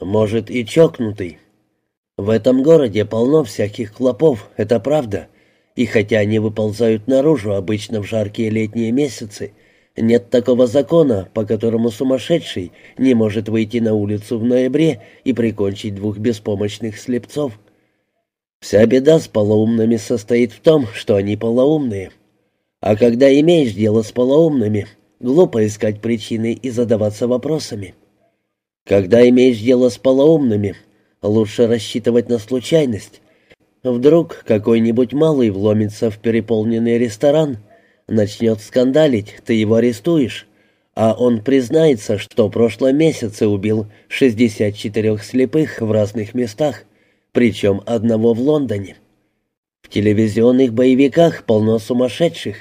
Может, и чокнутый. В этом городе полно всяких клопов, это правда. И хотя они выползают наружу обычно в жаркие летние месяцы, нет такого закона, по которому сумасшедший не может выйти на улицу в ноябре и прикончить двух беспомощных слепцов. Вся беда с полоумными состоит в том, что они полоумные. А когда имеешь дело с полоумными, глупо искать причины и задаваться вопросами. Когда имеешь дело с полоумными, лучше рассчитывать на случайность. Вдруг какой-нибудь малый вломится в переполненный ресторан, начнет скандалить, ты его арестуешь, а он признается, что в прошлом месяце убил 64 слепых в разных местах причем одного в Лондоне. В телевизионных боевиках полно сумасшедших.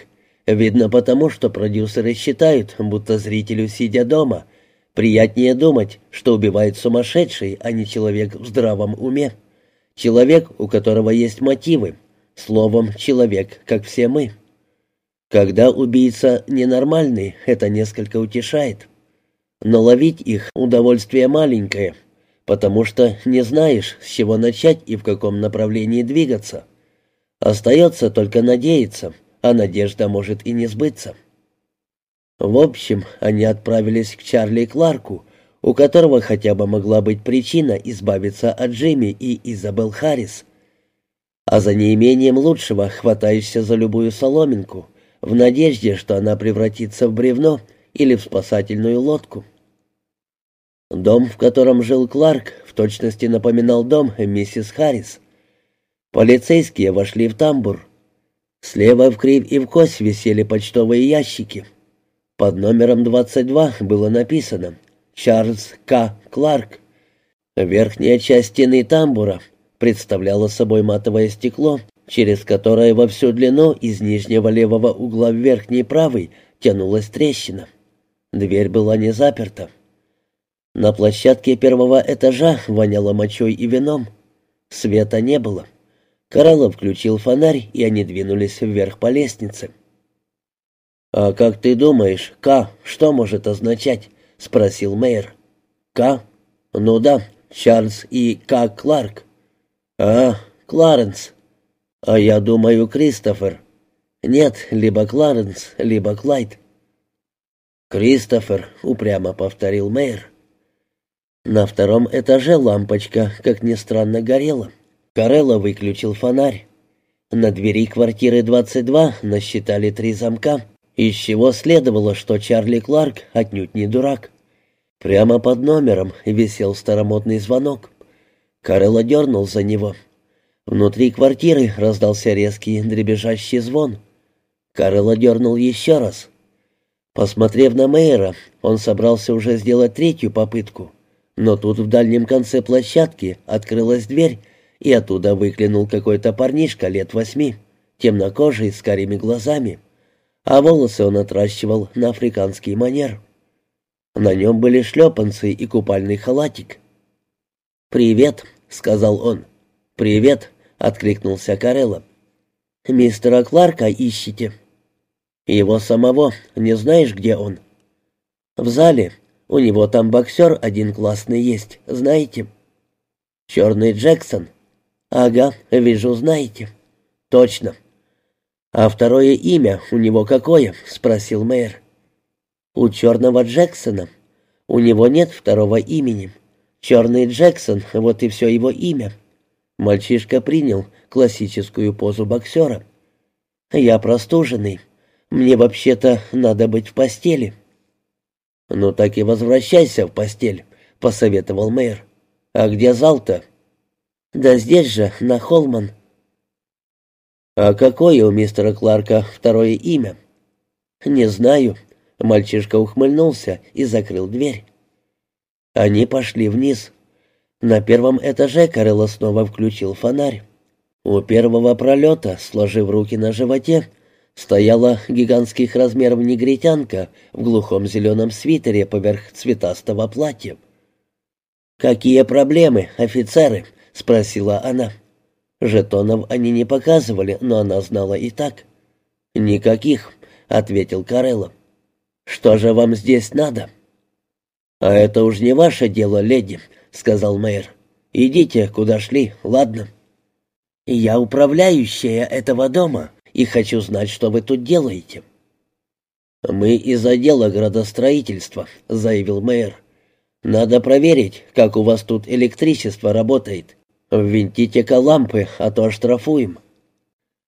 Видно потому, что продюсеры считают, будто зрителю, сидя дома, приятнее думать, что убивает сумасшедший, а не человек в здравом уме. Человек, у которого есть мотивы. Словом, человек, как все мы. Когда убийца ненормальный, это несколько утешает. Но ловить их удовольствие маленькое — потому что не знаешь, с чего начать и в каком направлении двигаться. Остается только надеяться, а надежда может и не сбыться. В общем, они отправились к Чарли Кларку, у которого хотя бы могла быть причина избавиться от Джимми и Изабел Харрис. А за неимением лучшего хватаешься за любую соломинку, в надежде, что она превратится в бревно или в спасательную лодку. Дом, в котором жил Кларк, в точности напоминал дом миссис Харрис. Полицейские вошли в тамбур. Слева в кривь и в кость висели почтовые ящики. Под номером 22 было написано «Чарльз К. Кларк». Верхняя часть стены тамбура представляла собой матовое стекло, через которое во всю длину из нижнего левого угла в верхний правый тянулась трещина. Дверь была не заперта. На площадке первого этажа воняло мочой и вином. Света не было. Кораллов включил фонарь, и они двинулись вверх по лестнице. «А как ты думаешь, К что может означать?» — спросил мэр. «К? Ну да, Чарльз и К. Кларк». «А, Кларенс. А я думаю, Кристофер. Нет, либо Кларенс, либо Клайд». «Кристофер», — упрямо повторил мэр. На втором этаже лампочка, как ни странно, горела. Карелла выключил фонарь. На двери квартиры 22 насчитали три замка, из чего следовало, что Чарли Кларк отнюдь не дурак. Прямо под номером висел старомодный звонок. Карелла дернул за него. Внутри квартиры раздался резкий дребезжащий звон. Карелла дернул еще раз. Посмотрев на Мейера, он собрался уже сделать третью попытку — но тут в дальнем конце площадки открылась дверь, и оттуда выглянул какой-то парнишка лет восьми, темнокожий, с карими глазами, а волосы он отращивал на африканский манер. На нем были шлепанцы и купальный халатик. «Привет», — сказал он. «Привет», — откликнулся Карелла. «Мистера Кларка ищете?» «Его самого. Не знаешь, где он?» «В зале. У него там боксер один классный есть, знаете?» «Черный Джексон?» «Ага, вижу, знаете». «Точно». «А второе имя у него какое?» — спросил мэр. «У черного Джексона. У него нет второго имени. Черный Джексон, вот и все его имя». Мальчишка принял классическую позу боксера. «Я простуженный. Мне вообще-то надо быть в постели». «Ну так и возвращайся в постель», — посоветовал мэр. «А где зал-то?» «Да здесь же, на Холман». «А какое у мистера Кларка второе имя?» «Не знаю». Мальчишка ухмыльнулся и закрыл дверь. Они пошли вниз. На первом этаже Карелла снова включил фонарь. У первого пролета, сложив руки на животе, стояла гигантских размеров негритянка в глухом зеленом свитере поверх цветастого платья. «Какие проблемы, офицеры?» — спросила она. Жетонов они не показывали, но она знала и так. «Никаких», — ответил Карелло. «Что же вам здесь надо?» «А это уж не ваше дело, леди», —— сказал мэр. «Идите, куда шли, ладно?» «Я управляющая этого дома и хочу знать, что вы тут делаете». «Мы из отдела градостроительства», — заявил мэр. «Надо проверить, как у вас тут электричество работает. Ввинтите-ка лампы, а то оштрафуем».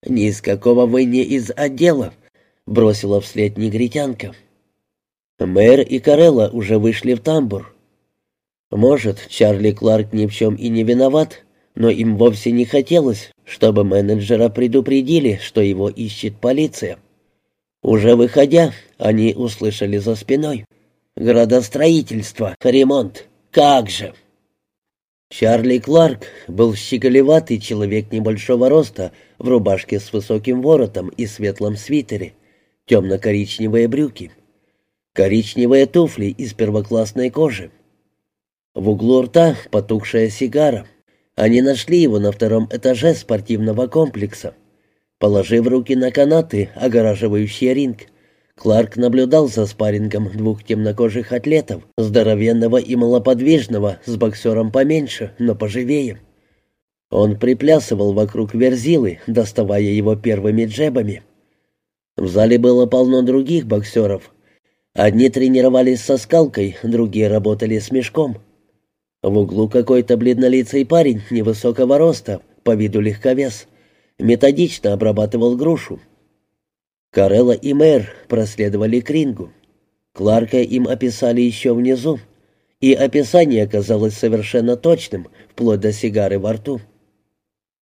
«Ни из какого вы не из отдела», — бросила вслед негритянка. Мэр и Карелла уже вышли в тамбур. Может, Чарли Кларк ни в чем и не виноват, но им вовсе не хотелось, чтобы менеджера предупредили, что его ищет полиция. Уже выходя, они услышали за спиной. «Градостроительство, ремонт, как же!» Чарли Кларк был щеголеватый человек небольшого роста в рубашке с высоким воротом и светлом свитере, темно-коричневые брюки, коричневые туфли из первоклассной кожи. В углу рта потухшая сигара — они нашли его на втором этаже спортивного комплекса. Положив руки на канаты, огораживающие ринг, Кларк наблюдал за спаррингом двух темнокожих атлетов, здоровенного и малоподвижного, с боксером поменьше, но поживее. Он приплясывал вокруг Верзилы, доставая его первыми джебами. В зале было полно других боксеров. Одни тренировались со скалкой, другие работали с мешком. В углу какой-то бледнолицый парень невысокого роста, по виду легковес, методично обрабатывал грушу. Карелла и мэр проследовали к рингу. Кларка им описали еще внизу, и описание оказалось совершенно точным, вплоть до сигары во рту.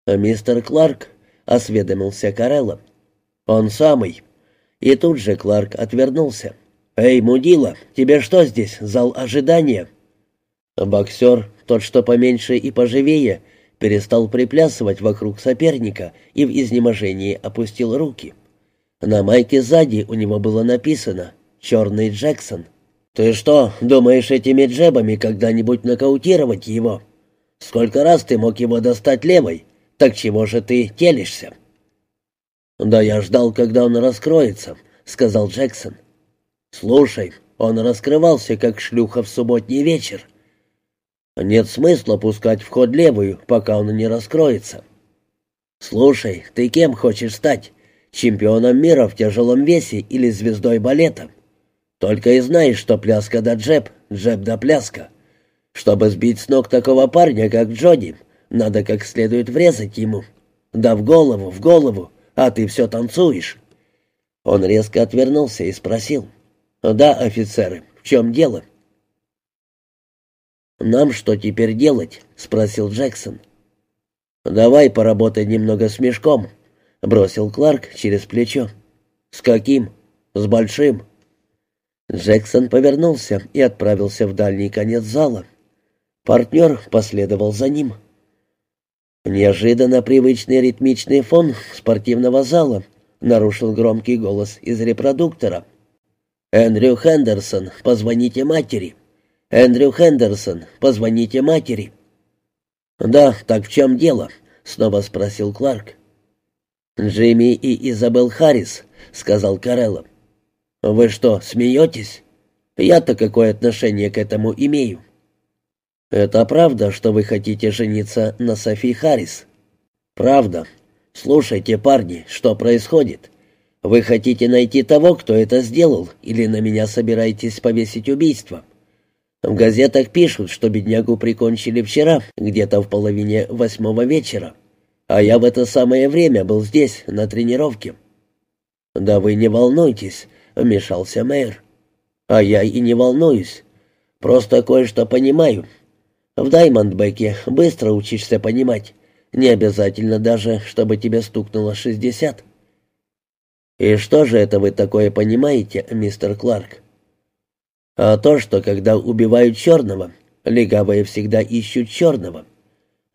«Мистер Кларк», — осведомился Карелла. «Он самый». И тут же Кларк отвернулся. «Эй, мудила, тебе что здесь, зал ожидания?» Боксер, тот что поменьше и поживее, перестал приплясывать вокруг соперника и в изнеможении опустил руки. На майке сзади у него было написано «Черный Джексон». «Ты что, думаешь этими джебами когда-нибудь нокаутировать его? Сколько раз ты мог его достать левой? Так чего же ты телишься?» «Да я ждал, когда он раскроется», — сказал Джексон. «Слушай, он раскрывался, как шлюха в субботний вечер. Нет смысла пускать в ход левую, пока он не раскроется. Слушай, ты кем хочешь стать? Чемпионом мира в тяжелом весе или звездой балета? Только и знаешь, что пляска да джеб, джеб да пляска. Чтобы сбить с ног такого парня, как Джоди, надо как следует врезать ему. Да в голову, в голову, а ты все танцуешь. Он резко отвернулся и спросил. «Да, офицеры, в чем дело?» «Нам что теперь делать?» — спросил Джексон. «Давай поработай немного с мешком», — бросил Кларк через плечо. «С каким?» «С большим». Джексон повернулся и отправился в дальний конец зала. Партнер последовал за ним. Неожиданно привычный ритмичный фон спортивного зала нарушил громкий голос из репродуктора. «Эндрю Хендерсон, позвоните матери». «Эндрю Хендерсон, позвоните матери». «Да, так в чем дело?» — снова спросил Кларк. «Джимми и Изабел Харрис», — сказал Карелло. «Вы что, смеетесь? Я-то какое отношение к этому имею?» «Это правда, что вы хотите жениться на Софи Харрис?» «Правда. Слушайте, парни, что происходит? Вы хотите найти того, кто это сделал, или на меня собираетесь повесить убийство?» В газетах пишут, что беднягу прикончили вчера, где-то в половине восьмого вечера. А я в это самое время был здесь, на тренировке. «Да вы не волнуйтесь», — вмешался мэр. «А я и не волнуюсь. Просто кое-что понимаю. В Даймондбеке быстро учишься понимать. Не обязательно даже, чтобы тебе стукнуло шестьдесят». «И что же это вы такое понимаете, мистер Кларк?» А то, что когда убивают черного, легавые всегда ищут черного.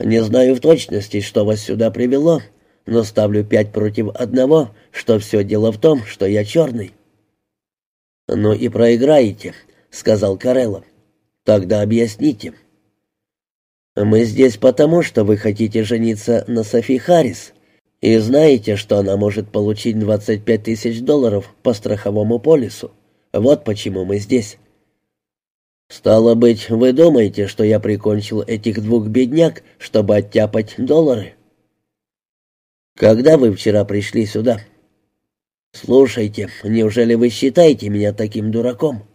Не знаю в точности, что вас сюда привело, но ставлю пять против одного, что все дело в том, что я черный». «Ну и проиграете», — сказал Карелло. «Тогда объясните». «Мы здесь потому, что вы хотите жениться на Софи Харрис, и знаете, что она может получить 25 тысяч долларов по страховому полису. Вот почему мы здесь». «Стало быть, вы думаете, что я прикончил этих двух бедняк, чтобы оттяпать доллары?» «Когда вы вчера пришли сюда?» «Слушайте, неужели вы считаете меня таким дураком?»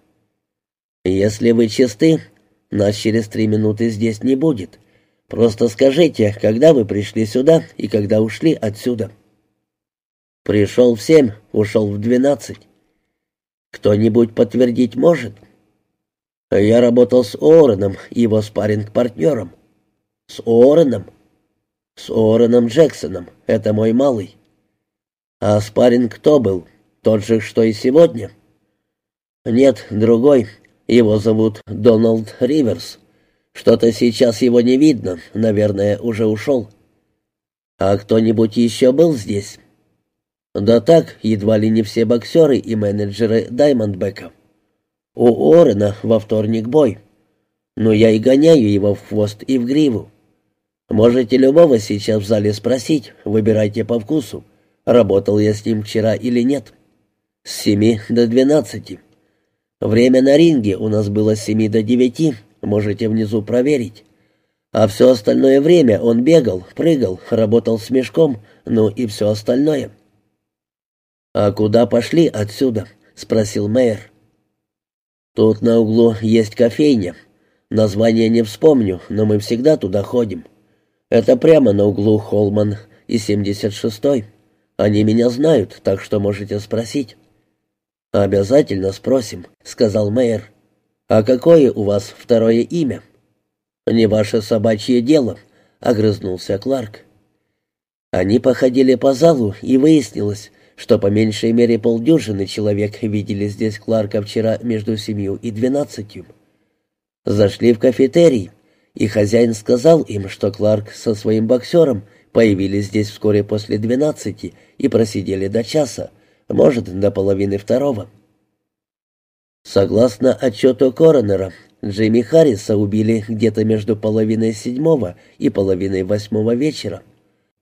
«Если вы чисты, нас через три минуты здесь не будет. Просто скажите, когда вы пришли сюда и когда ушли отсюда?» «Пришел в семь, ушел в двенадцать». «Кто-нибудь подтвердить может?» «Я работал с Уорреном, его спарринг-партнером». «С Уорреном?» «С Уорреном Джексоном, это мой малый». «А спарринг кто был? Тот же, что и сегодня?» «Нет, другой. Его зовут Доналд Риверс. Что-то сейчас его не видно, наверное, уже ушел». «А кто-нибудь еще был здесь?» «Да так, едва ли не все боксеры и менеджеры Даймондбека. У Орена во вторник бой. Но я и гоняю его в хвост и в гриву. Можете любого сейчас в зале спросить, выбирайте по вкусу работал я с ним вчера или нет. С семи до двенадцати. Время на ринге у нас было с семи до девяти, можете внизу проверить. А все остальное время он бегал, прыгал, работал с мешком, ну и все остальное. «А куда пошли отсюда?» — спросил мэр. «Тут на углу есть кофейня. Название не вспомню, но мы всегда туда ходим. Это прямо на углу Холман и 76-й. Они меня знают, так что можете спросить». «Обязательно спросим», — сказал мэр. «А какое у вас второе имя?» «Не ваше собачье дело», — огрызнулся Кларк. Они походили по залу, и выяснилось, что по меньшей мере полдюжины человек видели здесь Кларка вчера между семью и двенадцатью. Зашли в кафетерий, и хозяин сказал им, что Кларк со своим боксером появились здесь вскоре после двенадцати и просидели до часа, может, до половины второго. Согласно отчету коронера, Джимми Харриса убили где-то между половиной седьмого и половиной восьмого вечера.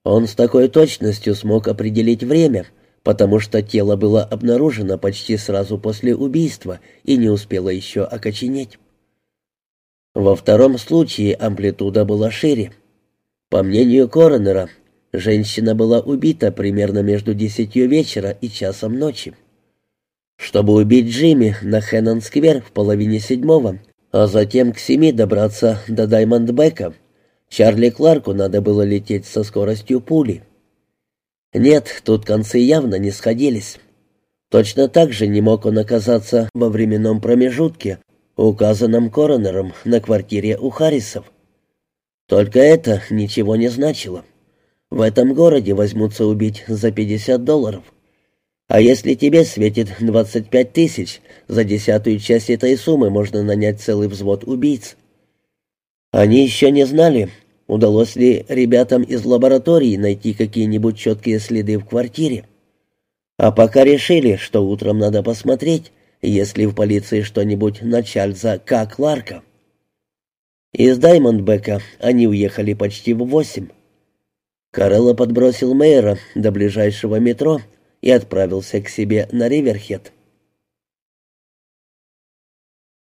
Он с такой точностью смог определить время, потому что тело было обнаружено почти сразу после убийства и не успело еще окоченеть. Во втором случае амплитуда была шире. По мнению коронера, Женщина была убита примерно между десятью вечера и часом ночи. Чтобы убить Джимми на Хэннон-сквер в половине седьмого, а затем к семи добраться до Даймондбека, Чарли Кларку надо было лететь со скоростью пули. Нет, тут концы явно не сходились. Точно так же не мог он оказаться во временном промежутке, указанном коронером на квартире у Харрисов. Только это ничего не значило. В этом городе возьмутся убить за 50 долларов. А если тебе светит 25 тысяч, за десятую часть этой суммы можно нанять целый взвод убийц. Они еще не знали, удалось ли ребятам из лаборатории найти какие-нибудь четкие следы в квартире. А пока решили, что утром надо посмотреть, есть ли в полиции что-нибудь на Чарльза К. Кларка. Из Даймондбека они уехали почти в восемь. Карелло подбросил мэра до ближайшего метро и отправился к себе на Риверхед.